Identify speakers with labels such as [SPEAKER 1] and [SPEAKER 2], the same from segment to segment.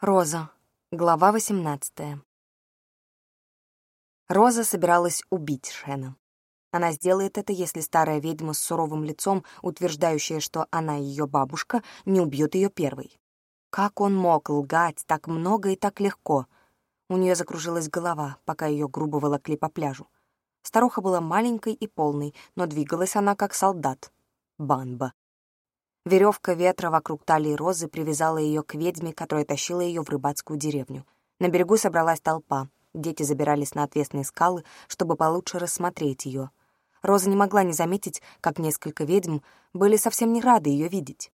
[SPEAKER 1] Роза. Глава 18. Роза собиралась убить Шена. Она сделает это, если старая ведьма с суровым лицом, утверждающая, что она ее бабушка, не убьет ее первой. Как он мог лгать так много и так легко? У нее закружилась голова, пока ее грубо волокли по пляжу. Старуха была маленькой и полной, но двигалась она как солдат. Банба. Веревка ветра вокруг талии Розы привязала ее к ведьме, которая тащила ее в рыбацкую деревню. На берегу собралась толпа. Дети забирались на отвесные скалы, чтобы получше рассмотреть ее. Роза не могла не заметить, как несколько ведьм были совсем не рады ее видеть.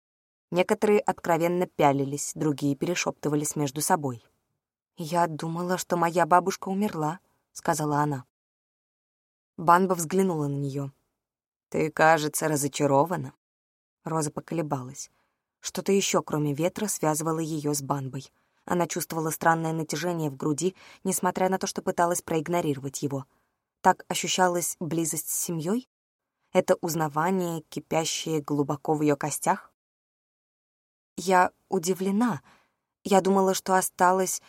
[SPEAKER 1] Некоторые откровенно пялились, другие перешептывались между собой. «Я думала, что моя бабушка умерла», — сказала она. Банба взглянула на нее. «Ты, кажется, разочарована». Роза поколебалась. Что-то еще, кроме ветра, связывало ее с Банбой. Она чувствовала странное натяжение в груди, несмотря на то, что пыталась проигнорировать его. Так ощущалась близость с семьей? Это узнавание, кипящее глубоко в ее костях? Я удивлена. Я думала, что осталась...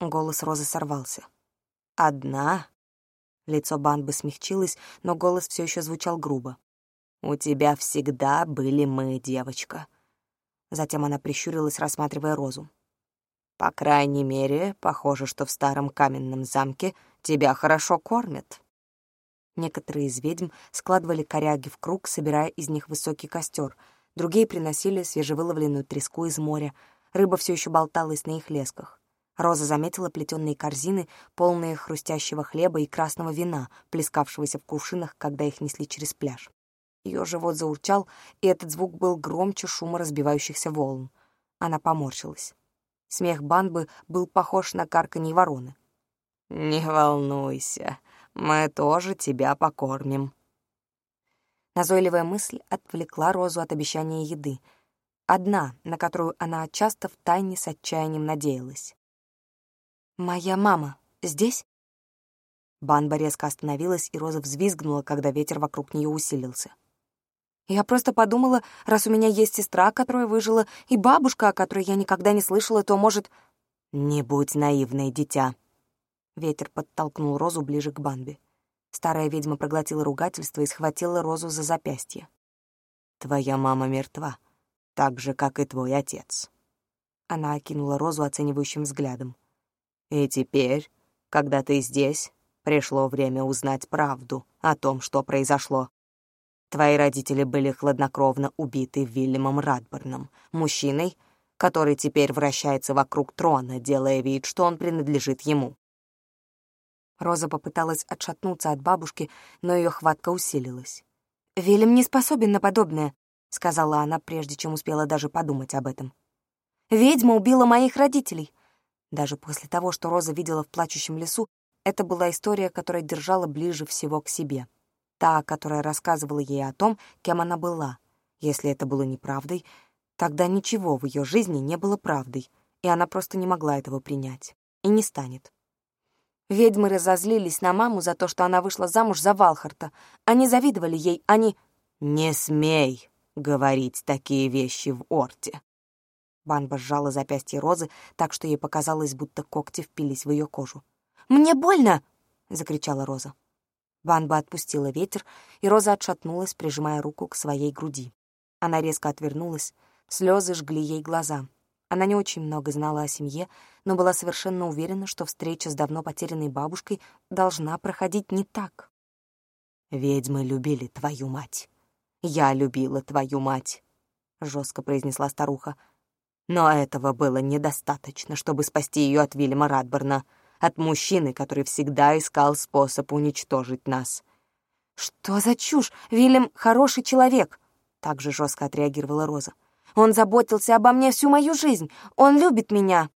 [SPEAKER 1] Голос Розы сорвался. «Одна?» Лицо Банбы смягчилось, но голос все еще звучал грубо. «У тебя всегда были мы, девочка». Затем она прищурилась, рассматривая розу. «По крайней мере, похоже, что в старом каменном замке тебя хорошо кормят». Некоторые из ведьм складывали коряги в круг, собирая из них высокий костер. Другие приносили свежевыловленную треску из моря. Рыба все еще болталась на их лесках. Роза заметила плетеные корзины, полные хрустящего хлеба и красного вина, плескавшегося в кувшинах, когда их несли через пляж. Ее живот заурчал, и этот звук был громче шума разбивающихся волн. Она поморщилась. Смех Банбы был похож на карканье вороны. «Не волнуйся, мы тоже тебя покормим». Назойливая мысль отвлекла Розу от обещания еды. Одна, на которую она часто втайне с отчаянием надеялась. «Моя мама здесь?» Банба резко остановилась, и Роза взвизгнула, когда ветер вокруг нее усилился. Я просто подумала, раз у меня есть сестра, которая выжила, и бабушка, о которой я никогда не слышала, то, может... «Не будь наивной, дитя!» Ветер подтолкнул Розу ближе к Банбе. Старая ведьма проглотила ругательство и схватила Розу за запястье. «Твоя мама мертва, так же, как и твой отец». Она окинула Розу оценивающим взглядом. «И теперь, когда ты здесь, пришло время узнать правду о том, что произошло. Твои родители были хладнокровно убиты Вильямом Радборном, мужчиной, который теперь вращается вокруг трона, делая вид, что он принадлежит ему. Роза попыталась отшатнуться от бабушки, но ее хватка усилилась. «Вильям не способен на подобное», — сказала она, прежде чем успела даже подумать об этом. «Ведьма убила моих родителей». Даже после того, что Роза видела в плачущем лесу, это была история, которая держала ближе всего к себе та, которая рассказывала ей о том, кем она была. Если это было неправдой, тогда ничего в ее жизни не было правдой, и она просто не могла этого принять. И не станет. Ведьмы разозлились на маму за то, что она вышла замуж за Валхарта. Они завидовали ей, они... «Не смей говорить такие вещи в Орте!» Банба сжала запястье Розы так, что ей показалось, будто когти впились в ее кожу. «Мне больно!» — закричала Роза. Банба отпустила ветер, и Роза отшатнулась, прижимая руку к своей груди. Она резко отвернулась, слезы жгли ей глаза. Она не очень много знала о семье, но была совершенно уверена, что встреча с давно потерянной бабушкой должна проходить не так. «Ведьмы любили твою мать. Я любила твою мать», — жестко произнесла старуха. «Но этого было недостаточно, чтобы спасти ее от Вильяма Радберна от мужчины, который всегда искал способ уничтожить нас. «Что за чушь? Вильям — хороший человек!» Так же жестко отреагировала Роза. «Он заботился обо мне всю мою жизнь! Он любит меня!»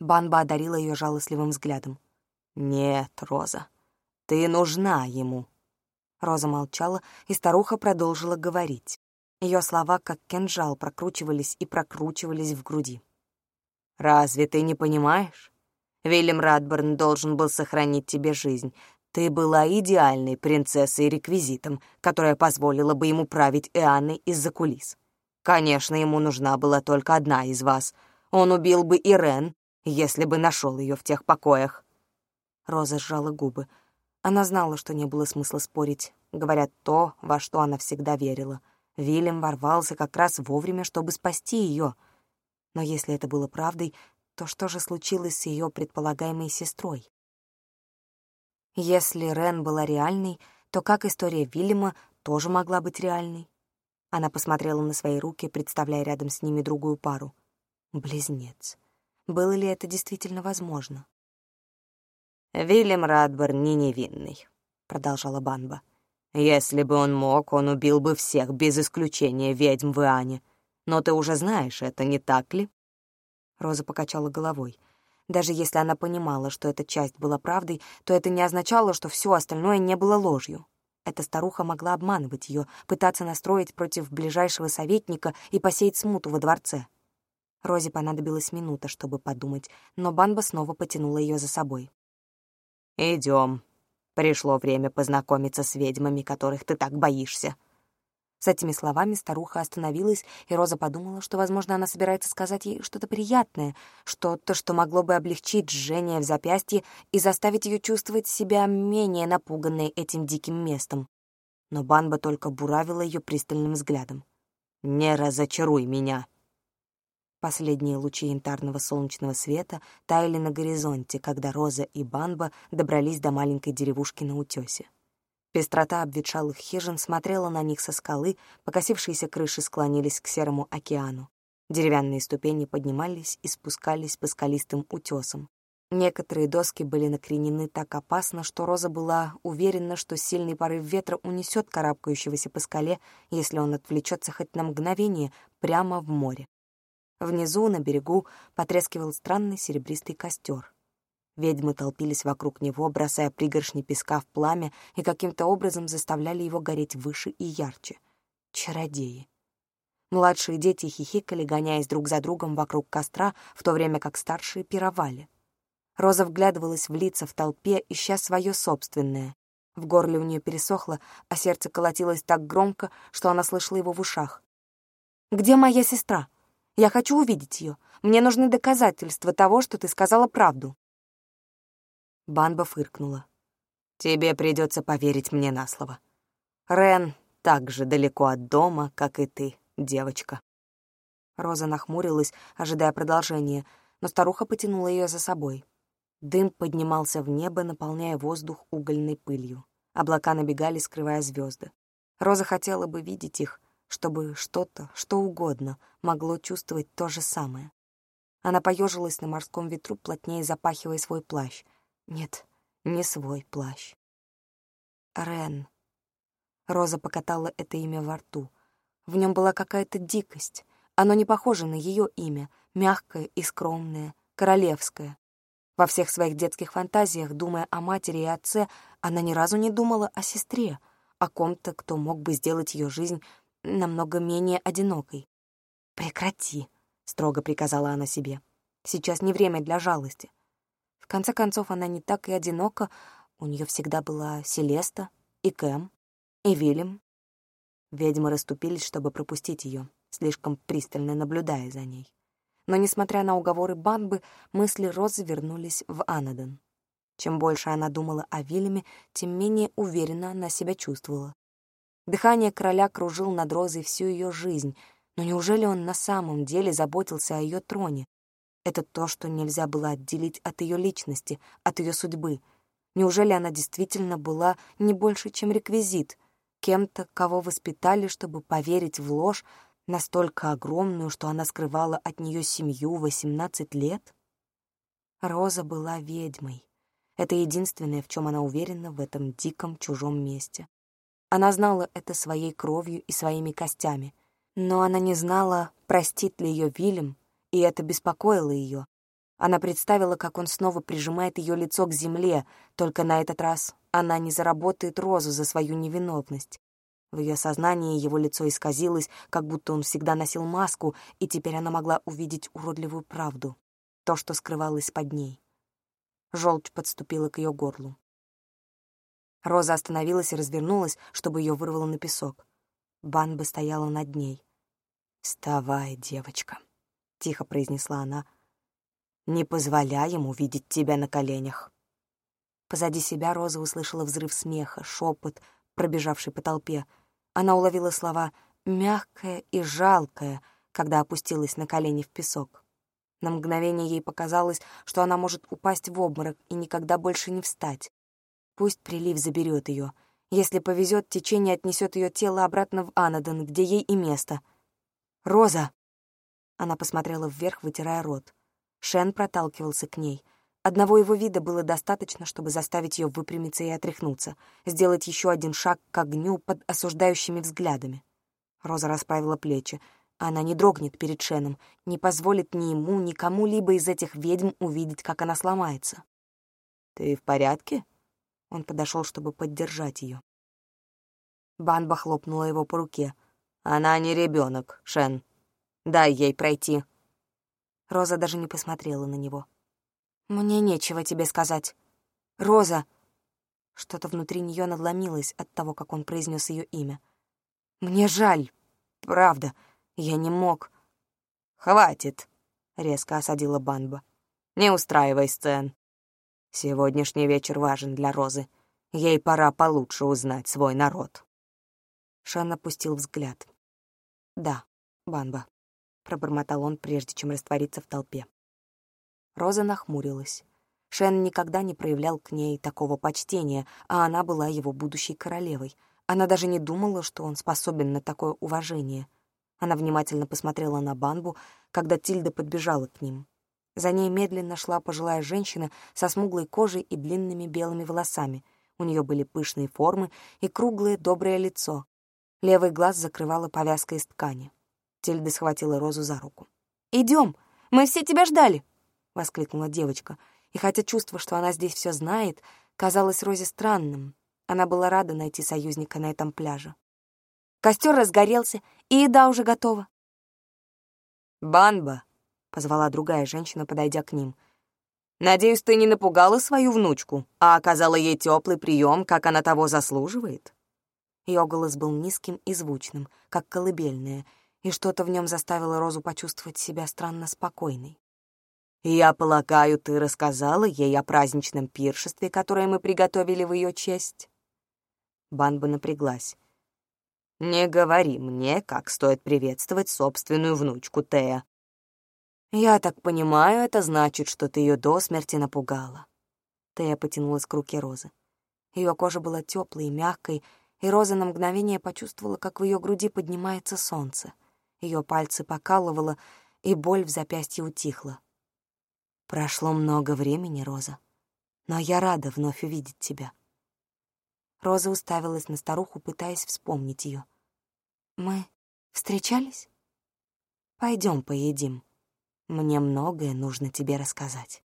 [SPEAKER 1] Банба одарила ее жалостливым взглядом. «Нет, Роза, ты нужна ему!» Роза молчала, и старуха продолжила говорить. Ее слова, как кинжал, прокручивались и прокручивались в груди. «Разве ты не понимаешь? Вильям Радборн должен был сохранить тебе жизнь. Ты была идеальной принцессой-реквизитом, которая позволила бы ему править Ианной из-за кулис. Конечно, ему нужна была только одна из вас. Он убил бы Ирен, если бы нашел ее в тех покоях. Роза сжала губы. Она знала, что не было смысла спорить. Говорят то, во что она всегда верила. Вильям ворвался как раз вовремя, чтобы спасти ее. Но если это было правдой, то что же случилось с ее предполагаемой сестрой? Если Рен была реальной, то как история Вильяма тоже могла быть реальной? Она посмотрела на свои руки, представляя рядом с ними другую пару. Близнец. Было ли это действительно возможно?
[SPEAKER 2] «Вильям Радборн не невинный», — продолжала Банба. «Если бы он мог, он убил бы всех, без исключения ведьм в Иане. Но ты уже знаешь это, не так ли?»
[SPEAKER 1] Роза покачала головой. Даже если она понимала, что эта часть была правдой, то это не означало, что все остальное не было ложью. Эта старуха могла обманывать ее, пытаться настроить против ближайшего советника и посеять смуту во дворце. Розе понадобилась минута, чтобы подумать, но Банба снова потянула ее за собой.
[SPEAKER 2] Идем. Пришло время познакомиться с ведьмами, которых ты так боишься»,
[SPEAKER 1] с этими словами старуха остановилась, и Роза подумала, что, возможно, она собирается сказать ей что-то приятное, что-то, что могло бы облегчить жжение в запястье и заставить ее чувствовать себя менее напуганной этим диким местом. Но Банба только буравила ее пристальным взглядом.
[SPEAKER 2] «Не разочаруй меня!»
[SPEAKER 1] Последние лучи янтарного солнечного света таяли на горизонте, когда Роза и Банба добрались до маленькой деревушки на утёсе. Пестрота обветшалых хижин смотрела на них со скалы, покосившиеся крыши склонились к серому океану. Деревянные ступени поднимались и спускались по скалистым утесам. Некоторые доски были накренены так опасно, что Роза была уверена, что сильный порыв ветра унесет карабкающегося по скале, если он отвлечется хоть на мгновение прямо в море. Внизу, на берегу, потрескивал странный серебристый костер. Ведьмы толпились вокруг него, бросая пригоршни песка в пламя и каким-то образом заставляли его гореть выше и ярче. Чародеи. Младшие дети хихикали, гоняясь друг за другом вокруг костра, в то время как старшие пировали. Роза вглядывалась в лица в толпе, ища свое собственное. В горле у нее пересохло, а сердце колотилось так громко, что она слышала его в ушах. «Где моя сестра? Я хочу увидеть ее. Мне нужны доказательства того, что ты сказала правду». Банба фыркнула. «Тебе придется поверить мне на слово. Рен так же далеко от дома, как и ты, девочка». Роза нахмурилась, ожидая продолжения, но старуха потянула ее за собой. Дым поднимался в небо, наполняя воздух угольной пылью. Облака набегали, скрывая звезды. Роза хотела бы видеть их, чтобы что-то, что угодно, могло чувствовать то же самое. Она поежилась на морском ветру, плотнее запахивая свой плащ. Нет, не свой плащ. Рен. Роза покатала это имя во рту. В нем была какая-то дикость. Оно не похоже на ее имя, мягкое и скромное, королевское. Во всех своих детских фантазиях, думая о матери и отце, она ни разу не думала о сестре, о ком-то, кто мог бы сделать ее жизнь намного менее одинокой. «Прекрати», — строго приказала она себе. «Сейчас не время для жалости. В конце концов, она не так и одинока. У нее всегда была Селеста и Кэм, и Вильям. Ведьмы расступились, чтобы пропустить ее, слишком пристально наблюдая за ней. Но, несмотря на уговоры Банбы, мысли Розы вернулись в Анадон. Чем больше она думала о Вильяме, тем менее уверенно она себя чувствовала. Дыхание короля кружил над Розой всю ее жизнь, но неужели он на самом деле заботился о ее троне, это то, что нельзя было отделить от ее личности, от ее судьбы. Неужели она действительно была не больше, чем реквизит, кем-то, кого воспитали, чтобы поверить в ложь, настолько огромную, что она скрывала от нее семью 18 лет? Роза была ведьмой. Это единственное, в чем она уверена в этом диком чужом месте. Она знала это своей кровью и своими костями, но она не знала, простит ли ее Вильям и это беспокоило ее. Она представила, как он снова прижимает ее лицо к земле, только на этот раз она не заработает розу за свою невиновность. В ее сознании его лицо исказилось, как будто он всегда носил маску, и теперь она могла увидеть уродливую правду, то, что скрывалось под ней. Желчь подступила к ее горлу. Роза остановилась и развернулась, чтобы ее вырвало на песок. Банба стояла над ней. «Вставай, девочка». Тихо произнесла она. «Не позволяй ему видеть тебя на коленях». Позади себя Роза услышала взрыв смеха, шепот, пробежавший по толпе. Она уловила слова «мягкое» и «жалкое», когда опустилась на колени в песок. На мгновение ей показалось, что она может упасть в обморок и никогда больше не встать. Пусть прилив заберет ее. Если повезет, течение отнесет ее тело обратно в Анадон, где ей и место. «Роза!» Она посмотрела вверх, вытирая рот. Шен проталкивался к ней. Одного его вида было достаточно, чтобы заставить ее выпрямиться и отряхнуться, сделать еще один шаг к огню под осуждающими взглядами. Роза расправила плечи. Она не дрогнет перед Шеном, не позволит ни ему, ни кому-либо из этих ведьм увидеть, как она сломается.
[SPEAKER 2] «Ты в порядке?»
[SPEAKER 1] Он подошел, чтобы поддержать ее. Банба хлопнула его по руке.
[SPEAKER 2] «Она не ребенок, Шен. Дай ей пройти».
[SPEAKER 1] Роза даже не посмотрела на него. «Мне нечего тебе сказать. Роза!» Что-то внутри нее надломилось от того, как он произнес ее имя. «Мне жаль. Правда. Я не мог».
[SPEAKER 2] «Хватит», — резко осадила Банба. «Не устраивай сцен. Сегодняшний вечер важен для Розы. Ей пора получше узнать свой народ».
[SPEAKER 1] Шан опустил взгляд. «Да, Банба», — пробормотал он, прежде чем раствориться в толпе. Роза нахмурилась. Шен никогда не проявлял к ней такого почтения, а она была его будущей королевой. Она даже не думала, что он способен на такое уважение. Она внимательно посмотрела на Банбу, когда Тильда подбежала к ним. За ней медленно шла пожилая женщина со смуглой кожей и длинными белыми волосами. У нее были пышные формы и круглое доброе лицо. Левый глаз закрывала повязка из ткани. Тильда схватила Розу за руку. «Идем! Мы все тебя ждали!» — воскликнула девочка. И хотя чувство, что она здесь все знает, казалось Розе странным, она была рада найти союзника на этом пляже. Костер разгорелся, и еда уже готова.
[SPEAKER 2] «Банба!» — позвала другая женщина, подойдя к ним. «Надеюсь, ты не напугала свою внучку, а оказала ей теплый прием, как она того заслуживает?»
[SPEAKER 1] Ее голос был низким и звучным, как колыбельная, и что-то в нем заставило Розу почувствовать себя странно спокойной.
[SPEAKER 2] «Я полагаю, ты рассказала ей о праздничном пиршестве, которое мы приготовили в ее честь?» Банба напряглась. «Не говори мне, как стоит приветствовать собственную внучку Тея. Я так понимаю, это значит, что ты ее до смерти напугала».
[SPEAKER 1] Тея потянулась к руке Розы. Ее кожа была теплой и мягкой, и Роза на мгновение почувствовала, как в ее груди поднимается солнце. Ее пальцы покалывало, и боль в запястье утихла. «Прошло много времени, Роза, но я рада вновь увидеть тебя». Роза уставилась на старуху, пытаясь вспомнить ее. «Мы встречались? Пойдем поедим. Мне многое нужно тебе рассказать».